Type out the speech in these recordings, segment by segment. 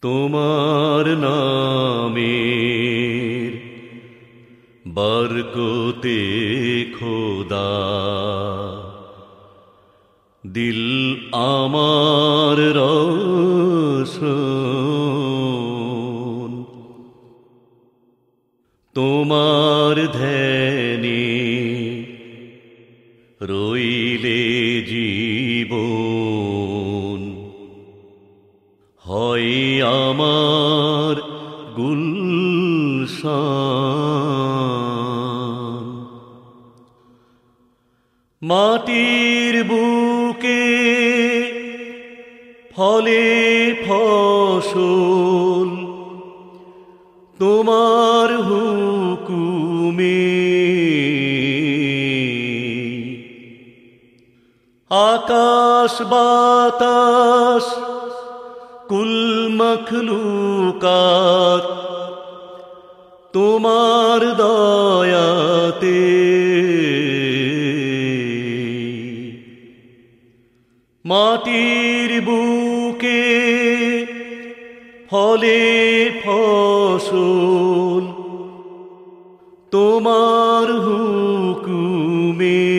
তোমার নামের বরকতে খোদা। দিল আমার রসন। তোমার ধ্যানে রইলে জীবন হয় আমার গুলশান। মাটির বুকে ফলে ফসল তোমার হুকুমে। আকাশ বাতাস কুল মখলুকাত তোমার দয়াতে। মাটির বুকে ফলে ফসল তোমার হুকুমে।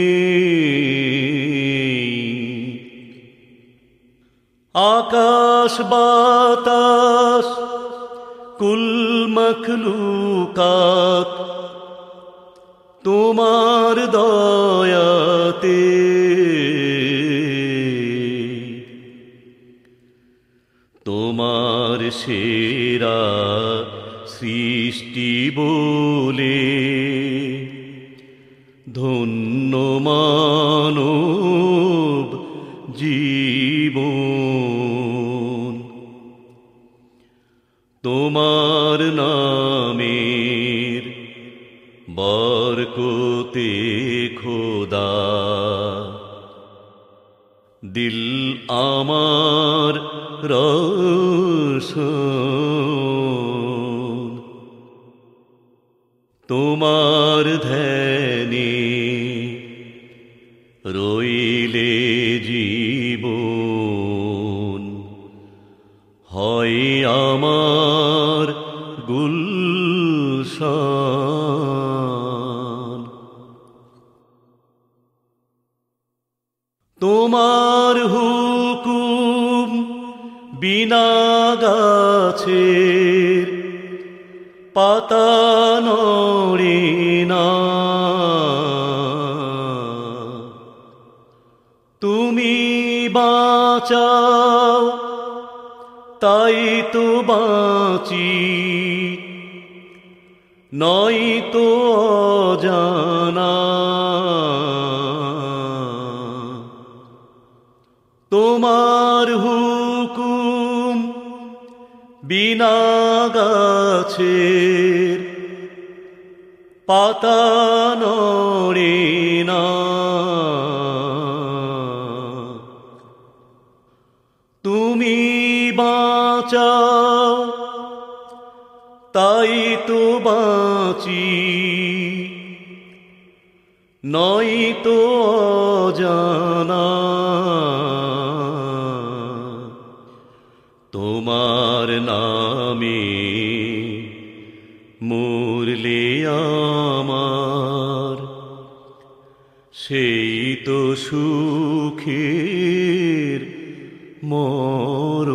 আকাশ বাতাস কুল মখলুকাত তোমার দয়াতে। তোমার সেরা সৃষ্টি বলে ধন্য মানব জীবন। তোমার নামের বরকতে খোদা। দিল আমার রসন তোমার ধ্যানে রইলে জীবন। হয় আমার গুলশান। তোমার হুকুম বিনা গাছের পাতা নড়ে না। তুমি বাঁচাও তাই তো বাঁচি। নয় তো জানা তোমার হুকুম বিনা গাছের পাতা নড়ে না। তুমি বাঁচাও তাই তো বাঁচি। নয় তো জানা তোমার নামে মুরলে আমার, সেই তো সুখের মন